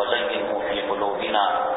وزينه في قلوبنا